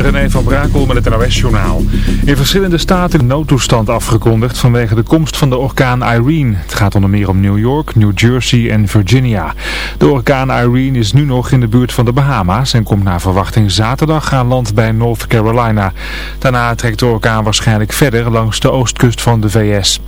René van Brakel met het NOS-journaal. In verschillende staten noodtoestand afgekondigd vanwege de komst van de orkaan Irene. Het gaat onder meer om New York, New Jersey en Virginia. De orkaan Irene is nu nog in de buurt van de Bahama's en komt naar verwachting zaterdag aan land bij North Carolina. Daarna trekt de orkaan waarschijnlijk verder langs de oostkust van de VS.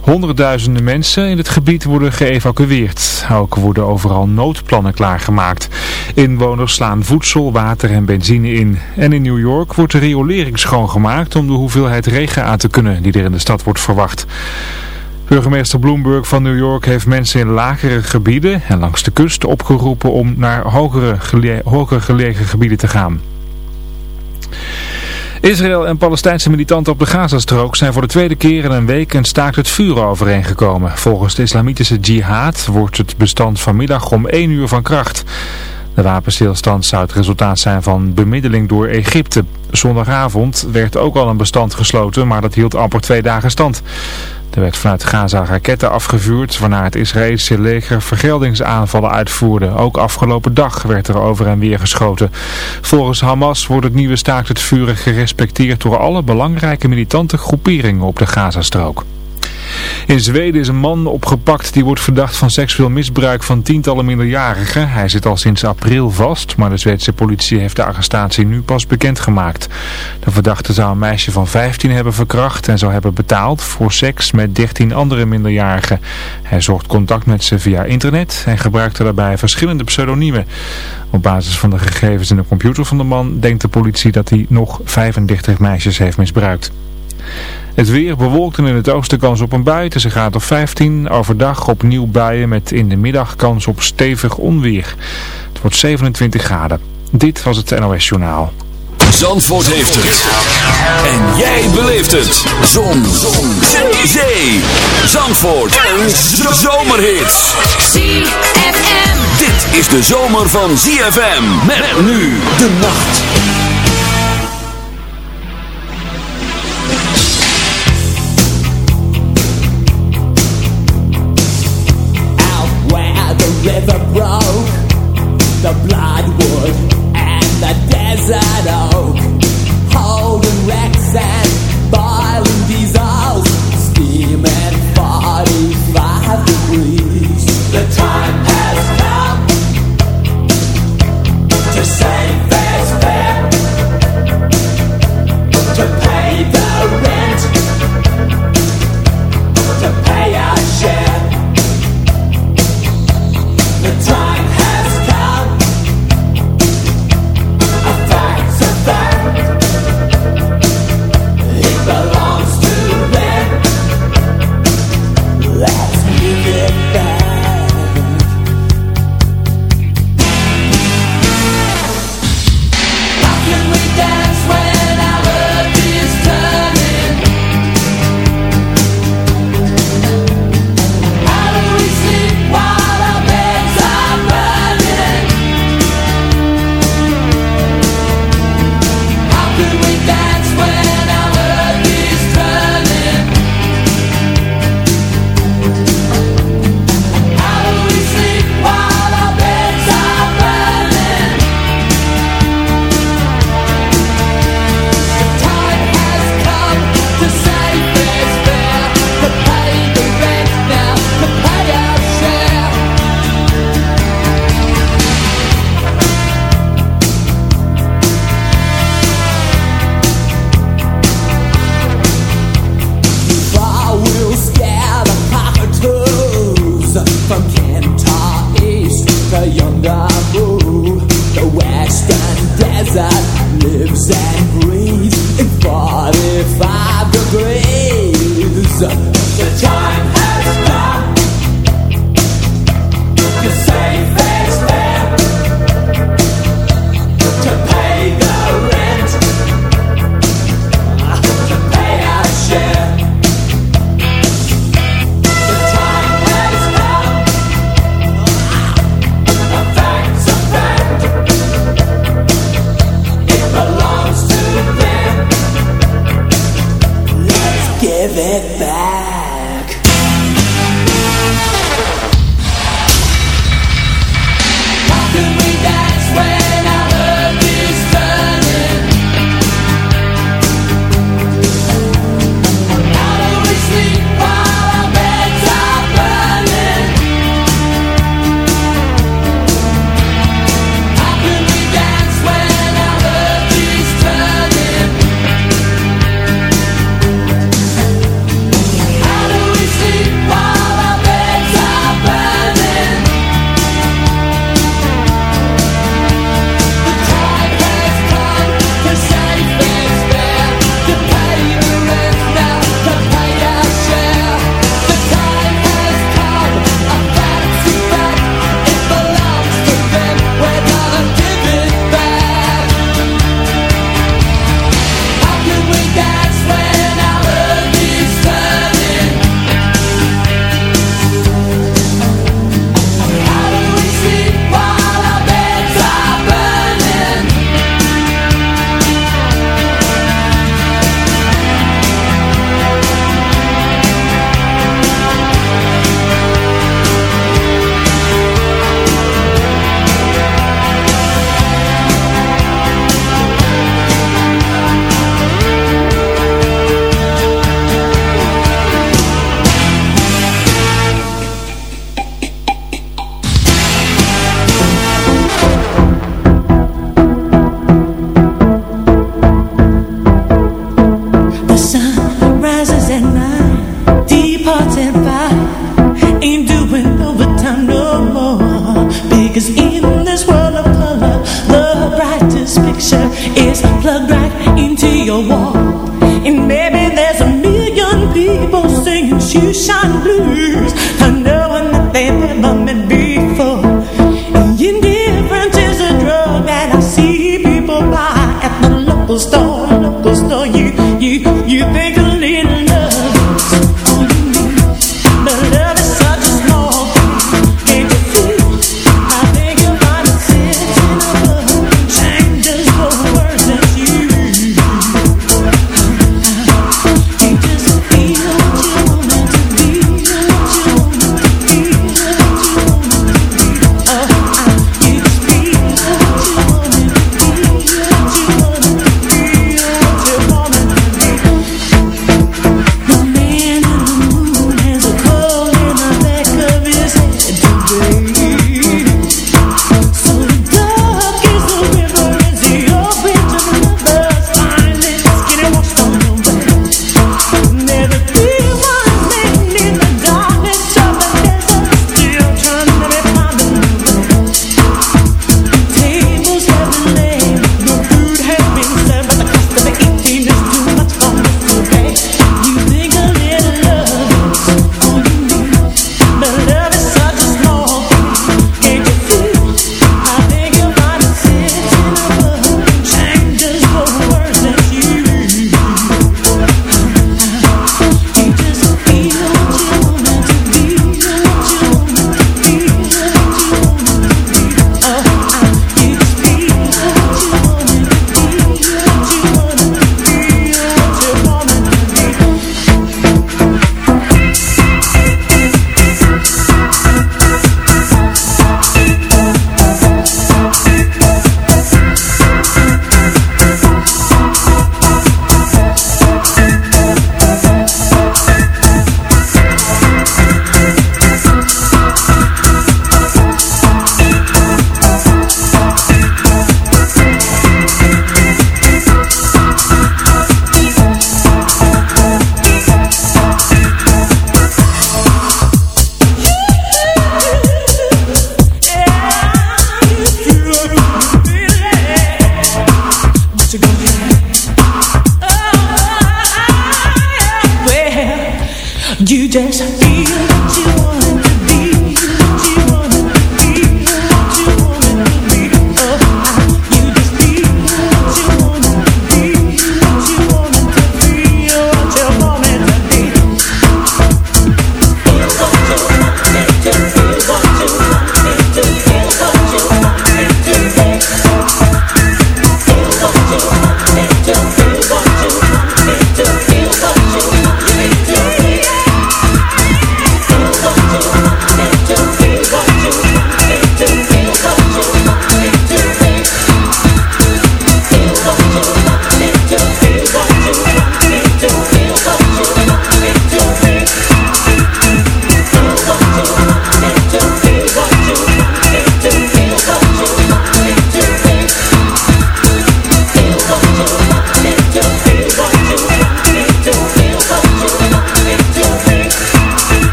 Honderdduizenden mensen in het gebied worden geëvacueerd. Ook worden overal noodplannen klaargemaakt. Inwoners slaan voedsel, water en benzine in. En in New York wordt de riolering schoongemaakt om de hoeveelheid regen aan te kunnen die er in de stad wordt verwacht. Burgemeester Bloomberg van New York heeft mensen in lagere gebieden en langs de kust opgeroepen om naar hogere hoger gelegen gebieden te gaan. Israël en Palestijnse militanten op de Gazastrook zijn voor de tweede keer in een week een staakt het vuur overeengekomen. Volgens de islamitische jihad wordt het bestand vanmiddag om 1 uur van kracht. De wapenstilstand zou het resultaat zijn van bemiddeling door Egypte. Zondagavond werd ook al een bestand gesloten, maar dat hield amper twee dagen stand. Er werd vanuit Gaza raketten afgevuurd, waarna het Israëlische leger vergeldingsaanvallen uitvoerde. Ook afgelopen dag werd er over en weer geschoten. Volgens Hamas wordt het nieuwe staakt het vuren gerespecteerd door alle belangrijke militante groeperingen op de Gazastrook. In Zweden is een man opgepakt die wordt verdacht van seksueel misbruik van tientallen minderjarigen. Hij zit al sinds april vast, maar de Zweedse politie heeft de arrestatie nu pas bekendgemaakt. De verdachte zou een meisje van 15 hebben verkracht en zou hebben betaald voor seks met 13 andere minderjarigen. Hij zocht contact met ze via internet en gebruikte daarbij verschillende pseudoniemen. Op basis van de gegevens in de computer van de man denkt de politie dat hij nog 35 meisjes heeft misbruikt. Het weer bewolkt en in het oosten kans op een bui. Het is een graad of 15. Overdag opnieuw buien met in de middag kans op stevig onweer. Het wordt 27 graden. Dit was het NOS Journaal. Zandvoort heeft het. En jij beleeft het. Zon. Zon. Zee. Zandvoort. Een zomerhit. ZFM. Dit is de zomer van ZFM. Met nu de nacht.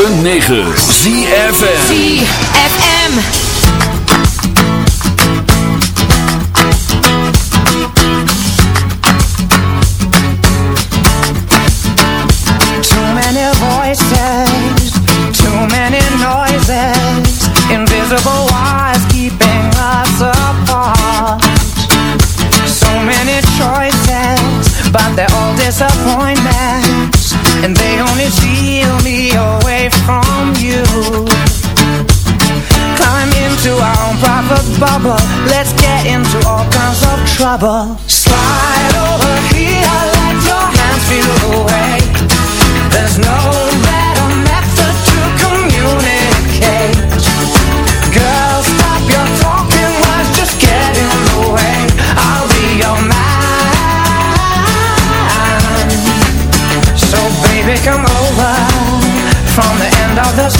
.9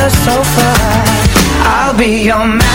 The sofa. I'll be your man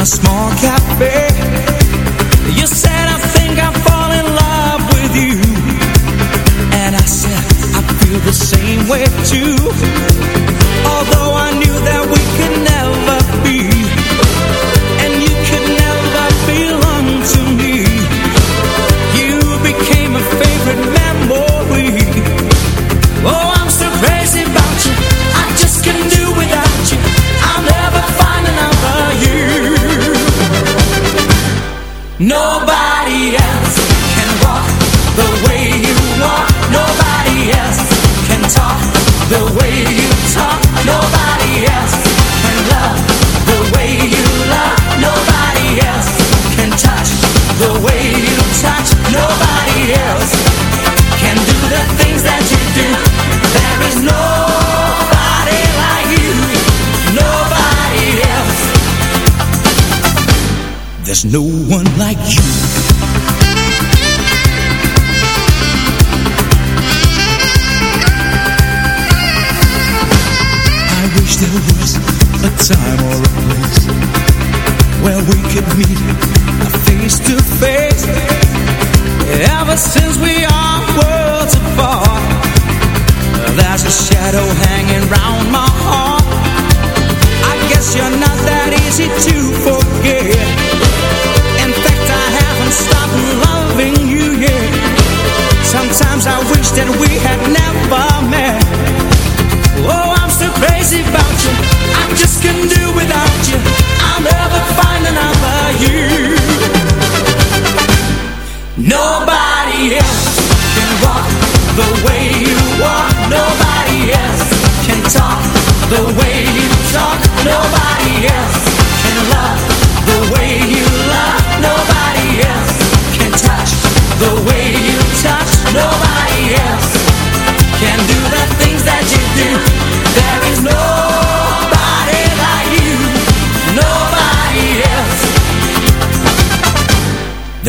a small cafe. You said I think I fall in love with you. And I said I feel the same way too. Although I knew that we There's no one like you. I wish there was a time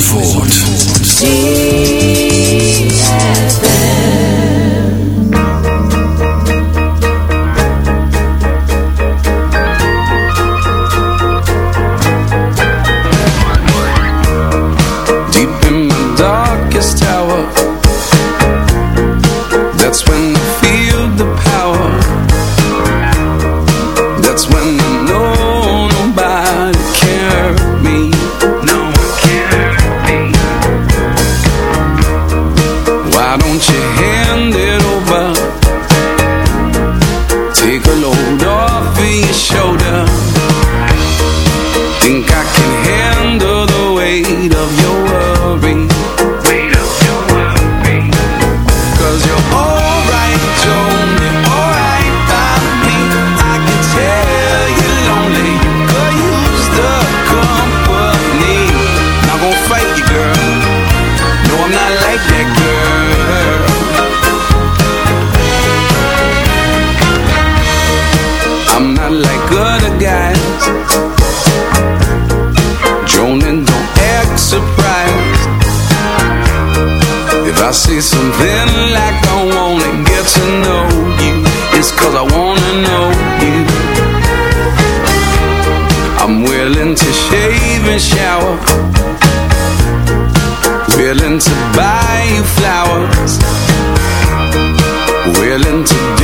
Zandvoort. willing to do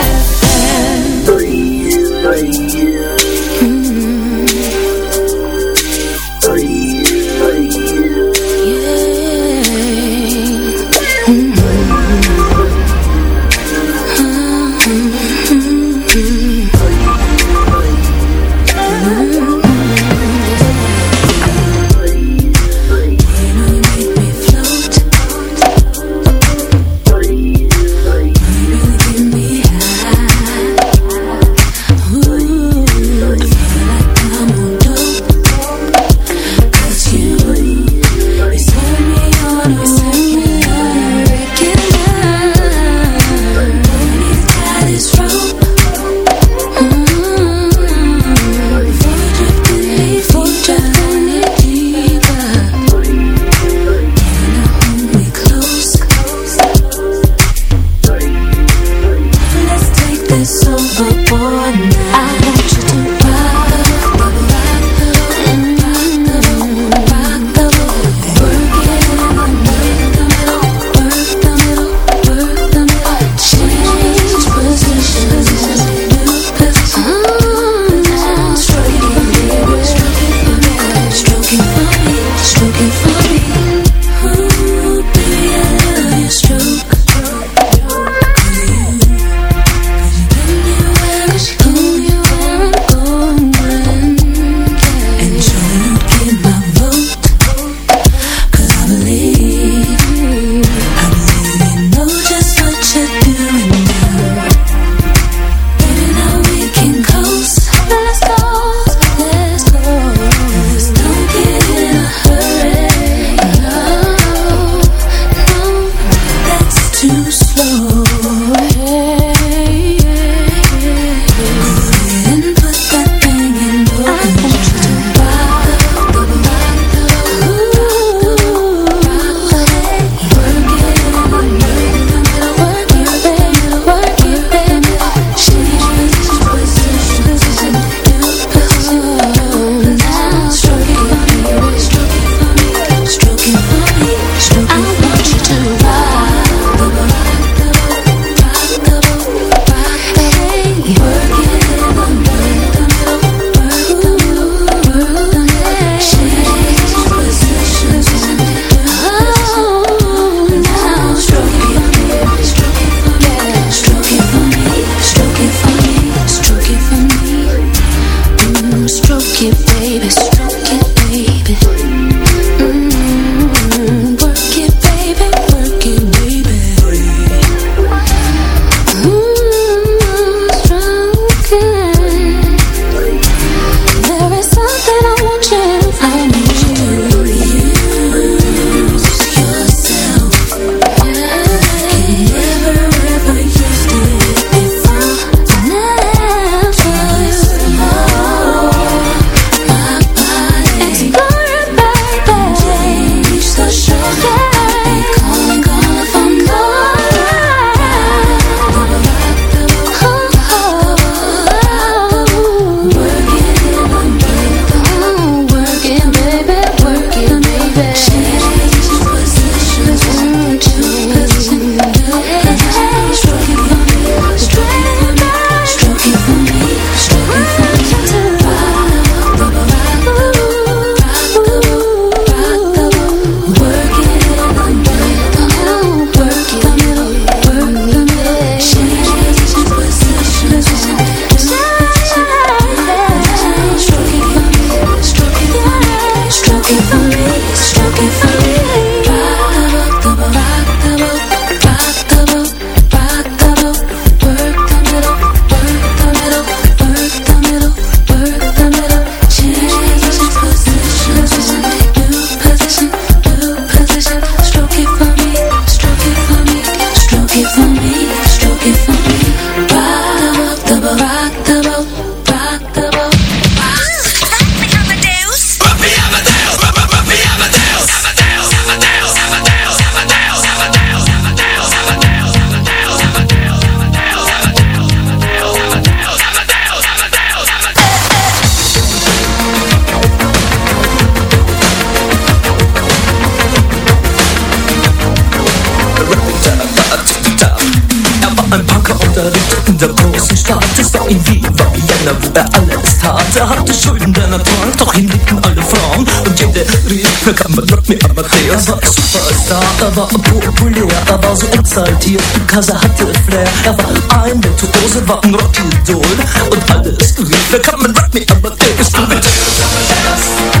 Er war ein Superstar, er war populär, er war so exaltiert, had hatte Flair, er war ein Virtuose, war ein Rockidol und alles rief, wer kann man Rock Me, aber is du.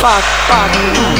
Fuck? fuck?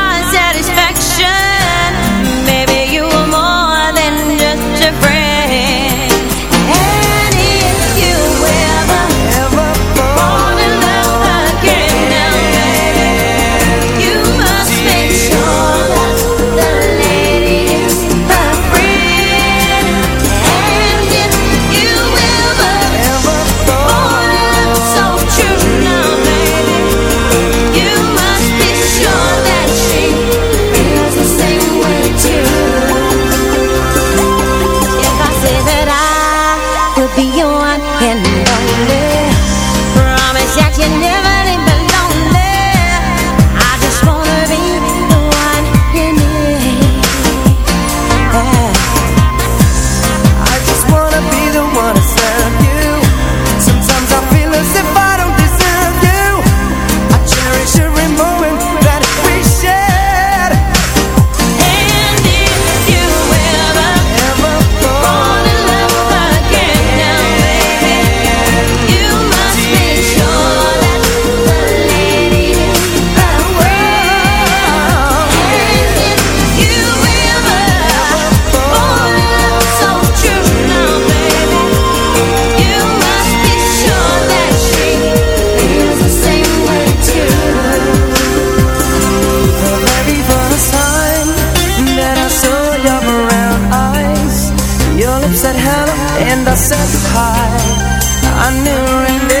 and I said hi. I knew in